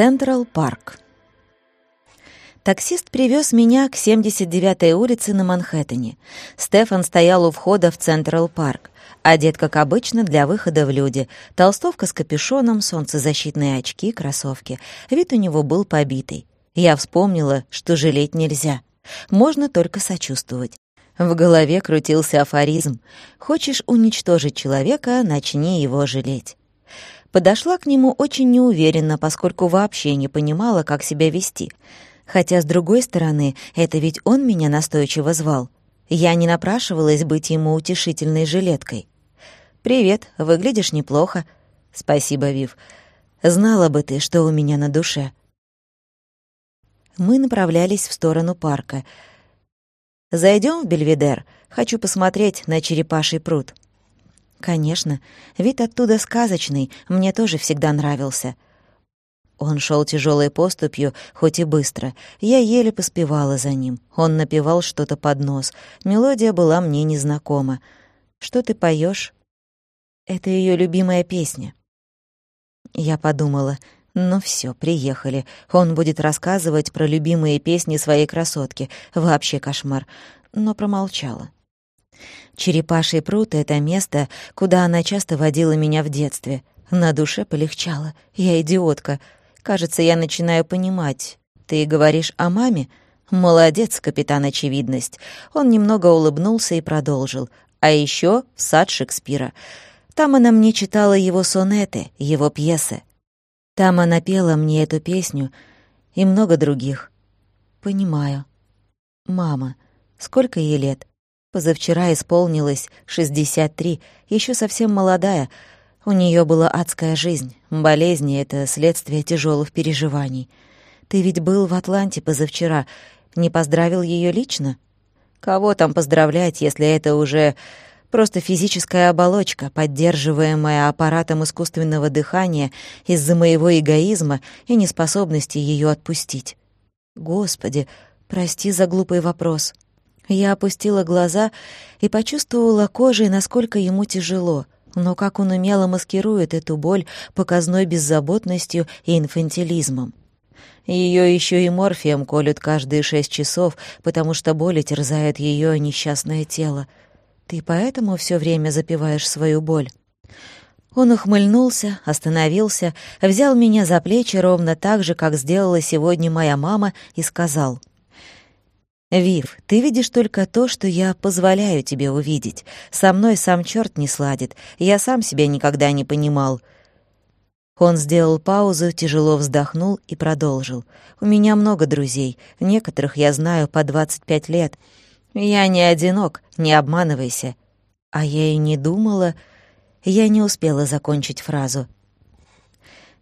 Central Park. Таксист привез меня к 79-й улице на Манхэттене. Стефан стоял у входа в Central Park. Одет, как обычно, для выхода в люди. Толстовка с капюшоном, солнцезащитные очки, кроссовки. Вид у него был побитый. Я вспомнила, что жалеть нельзя. Можно только сочувствовать. В голове крутился афоризм. «Хочешь уничтожить человека, начни его жалеть». Подошла к нему очень неуверенно, поскольку вообще не понимала, как себя вести. Хотя, с другой стороны, это ведь он меня настойчиво звал. Я не напрашивалась быть ему утешительной жилеткой. «Привет, выглядишь неплохо». «Спасибо, Вив. Знала бы ты, что у меня на душе». Мы направлялись в сторону парка. Зайдем в Бельведер. Хочу посмотреть на черепаший пруд». Конечно, вид оттуда сказочный, мне тоже всегда нравился. Он шел тяжелой поступью, хоть и быстро. Я еле поспевала за ним. Он напевал что-то под нос. Мелодия была мне незнакома. «Что ты поешь? Это ее любимая песня. Я подумала, ну все, приехали. Он будет рассказывать про любимые песни своей красотки. Вообще кошмар. Но промолчала. Черепаший пруд — это место, куда она часто водила меня в детстве. На душе полегчало. Я идиотка. Кажется, я начинаю понимать. Ты говоришь о маме? Молодец, капитан Очевидность. Он немного улыбнулся и продолжил. А еще в сад Шекспира. Там она мне читала его сонеты, его пьесы. Там она пела мне эту песню и много других. Понимаю. Мама. Сколько ей лет? Позавчера исполнилось 63, еще совсем молодая. У нее была адская жизнь. Болезни — это следствие тяжелых переживаний. Ты ведь был в Атланте позавчера. Не поздравил ее лично? Кого там поздравлять, если это уже просто физическая оболочка, поддерживаемая аппаратом искусственного дыхания из-за моего эгоизма и неспособности ее отпустить? Господи, прости за глупый вопрос. Я опустила глаза и почувствовала кожей, насколько ему тяжело, но как он умело маскирует эту боль показной беззаботностью и инфантилизмом. Ее еще и морфием колют каждые шесть часов, потому что боли терзает ее несчастное тело. Ты поэтому все время запиваешь свою боль? Он ухмыльнулся, остановился, взял меня за плечи ровно так же, как сделала сегодня моя мама, и сказал — «Вив, ты видишь только то, что я позволяю тебе увидеть. Со мной сам черт не сладит. Я сам себя никогда не понимал». Он сделал паузу, тяжело вздохнул и продолжил. «У меня много друзей. Некоторых я знаю по 25 лет. Я не одинок, не обманывайся». А я и не думала... Я не успела закончить фразу.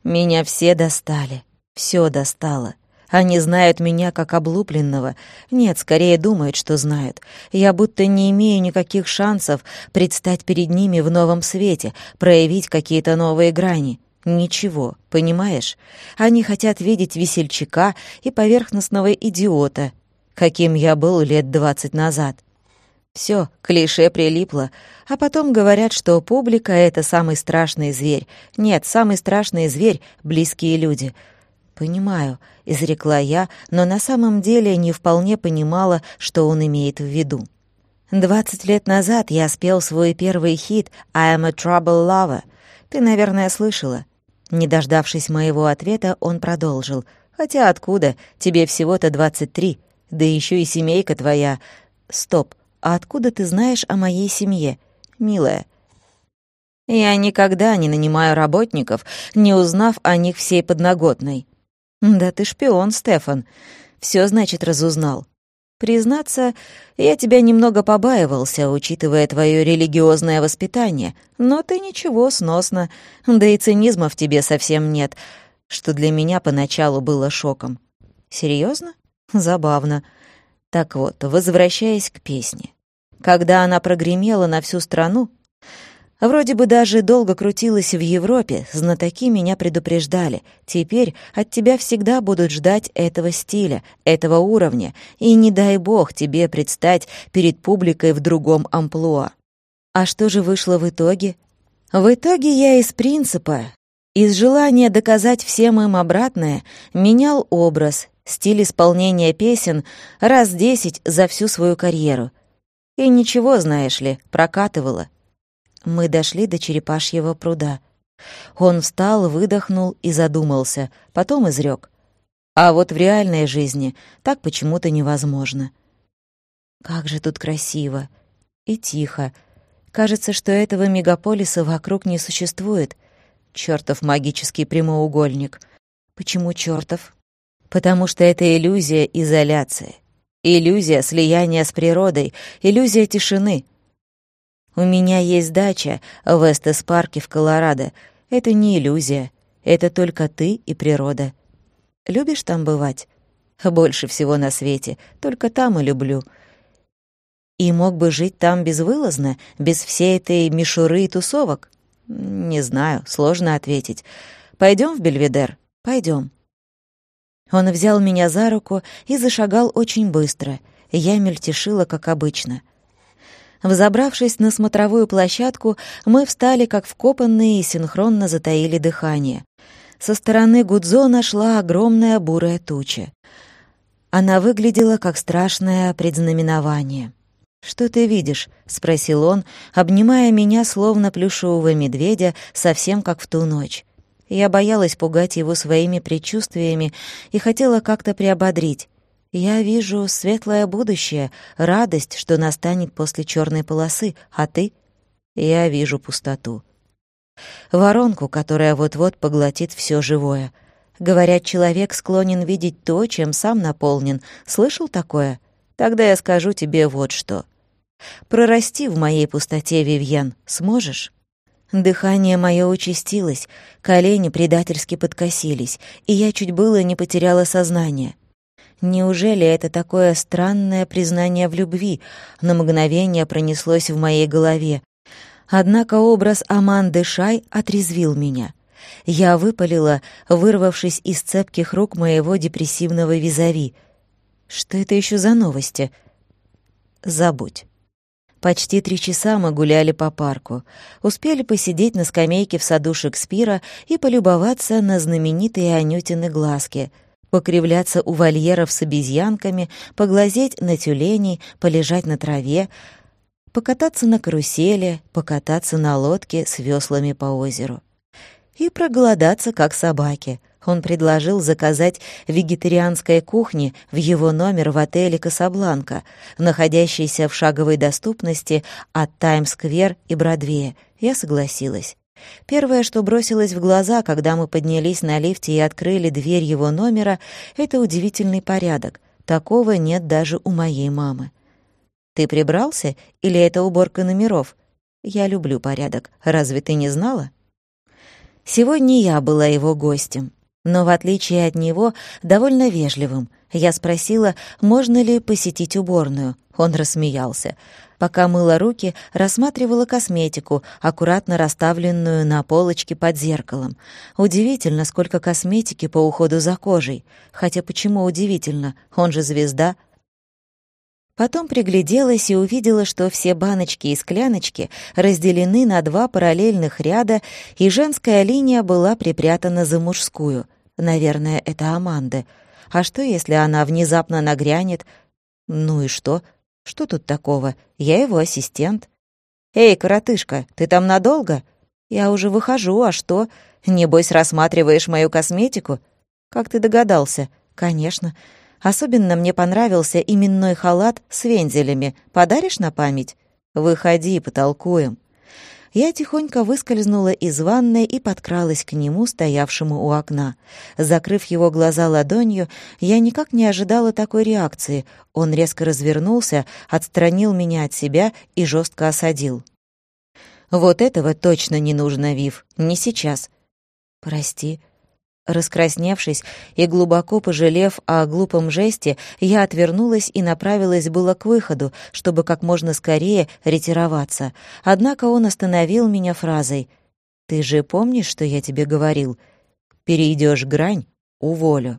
«Меня все достали. Все достало. Они знают меня как облупленного. Нет, скорее думают, что знают. Я будто не имею никаких шансов предстать перед ними в новом свете, проявить какие-то новые грани. Ничего, понимаешь? Они хотят видеть весельчака и поверхностного идиота, каким я был лет двадцать назад. Все, клише прилипло. А потом говорят, что публика — это самый страшный зверь. Нет, самый страшный зверь — близкие люди — «Понимаю», — изрекла я, но на самом деле не вполне понимала, что он имеет в виду. «Двадцать лет назад я спел свой первый хит «I am a trouble lover». Ты, наверное, слышала». Не дождавшись моего ответа, он продолжил. «Хотя откуда? Тебе всего-то двадцать три. Да еще и семейка твоя. Стоп, а откуда ты знаешь о моей семье, милая?» «Я никогда не нанимаю работников, не узнав о них всей подноготной. «Да ты шпион, Стефан. Все, значит, разузнал. Признаться, я тебя немного побаивался, учитывая твое религиозное воспитание, но ты ничего, сносно, да и цинизма в тебе совсем нет, что для меня поначалу было шоком. Серьезно? Забавно. Так вот, возвращаясь к песне. Когда она прогремела на всю страну, Вроде бы даже долго крутилась в Европе, знатоки меня предупреждали. Теперь от тебя всегда будут ждать этого стиля, этого уровня, и не дай бог тебе предстать перед публикой в другом амплуа. А что же вышло в итоге? В итоге я из принципа Из желания доказать всем им обратное менял образ, стиль исполнения песен раз десять за всю свою карьеру. И ничего, знаешь ли, прокатывало. Мы дошли до черепашьего пруда. Он встал, выдохнул и задумался, потом изрек. А вот в реальной жизни так почему-то невозможно. Как же тут красиво и тихо. Кажется, что этого мегаполиса вокруг не существует. Чёртов магический прямоугольник. Почему чёртов? Потому что это иллюзия изоляции. Иллюзия слияния с природой, иллюзия тишины. У меня есть дача в Эстес-парке в Колорадо. Это не иллюзия. Это только ты и природа. Любишь там бывать? Больше всего на свете. Только там и люблю. И мог бы жить там безвылазно, без всей этой мишуры и тусовок? Не знаю, сложно ответить. Пойдем в Бельведер? Пойдем. Он взял меня за руку и зашагал очень быстро. Я мельтешила, как обычно. Взобравшись на смотровую площадку, мы встали, как вкопанные, и синхронно затаили дыхание. Со стороны Гудзона шла огромная бурая туча. Она выглядела как страшное предзнаменование. «Что ты видишь?» — спросил он, обнимая меня, словно плюшевого медведя, совсем как в ту ночь. Я боялась пугать его своими предчувствиями и хотела как-то приободрить. Я вижу светлое будущее, радость, что настанет после черной полосы, а ты? Я вижу пустоту. Воронку, которая вот-вот поглотит все живое. Говорят, человек склонен видеть то, чем сам наполнен. Слышал такое? Тогда я скажу тебе вот что. Прорасти в моей пустоте, Вивьен, сможешь? Дыхание мое участилось, колени предательски подкосились, и я чуть было не потеряла сознание. Неужели это такое странное признание в любви на мгновение пронеслось в моей голове? Однако образ Аманды Шай отрезвил меня. Я выпалила, вырвавшись из цепких рук моего депрессивного визави. Что это еще за новости? Забудь. Почти три часа мы гуляли по парку. Успели посидеть на скамейке в саду Шекспира и полюбоваться на знаменитые Анютины глазки, покривляться у вольеров с обезьянками, поглазеть на тюленей, полежать на траве, покататься на карусели, покататься на лодке с веслами по озеру. И проголодаться, как собаки — он предложил заказать вегетарианской кухни в его номер в отеле «Касабланка», находящийся в шаговой доступности от Таймс-сквер и Бродвея. Я согласилась. Первое, что бросилось в глаза, когда мы поднялись на лифте и открыли дверь его номера, это удивительный порядок. Такого нет даже у моей мамы. «Ты прибрался? Или это уборка номеров?» «Я люблю порядок. Разве ты не знала?» Сегодня я была его гостем но, в отличие от него, довольно вежливым. Я спросила, можно ли посетить уборную. Он рассмеялся. Пока мыла руки, рассматривала косметику, аккуратно расставленную на полочке под зеркалом. Удивительно, сколько косметики по уходу за кожей. Хотя почему удивительно? Он же звезда. Потом пригляделась и увидела, что все баночки и скляночки разделены на два параллельных ряда, и женская линия была припрятана за мужскую — Наверное, это Аманда. А что, если она внезапно нагрянет? Ну и что? Что тут такого? Я его ассистент. «Эй, коротышка, ты там надолго?» «Я уже выхожу, а что? Небось, рассматриваешь мою косметику?» «Как ты догадался?» «Конечно. Особенно мне понравился именной халат с вензелями. Подаришь на память?» «Выходи, потолкуем». Я тихонько выскользнула из ванной и подкралась к нему, стоявшему у окна. Закрыв его глаза ладонью, я никак не ожидала такой реакции. Он резко развернулся, отстранил меня от себя и жестко осадил. «Вот этого точно не нужно, Вив, не сейчас». «Прости», Раскрасневшись и глубоко пожалев о глупом жесте, я отвернулась и направилась было к выходу, чтобы как можно скорее ретироваться. Однако он остановил меня фразой «Ты же помнишь, что я тебе говорил? Перейдешь грань — уволю».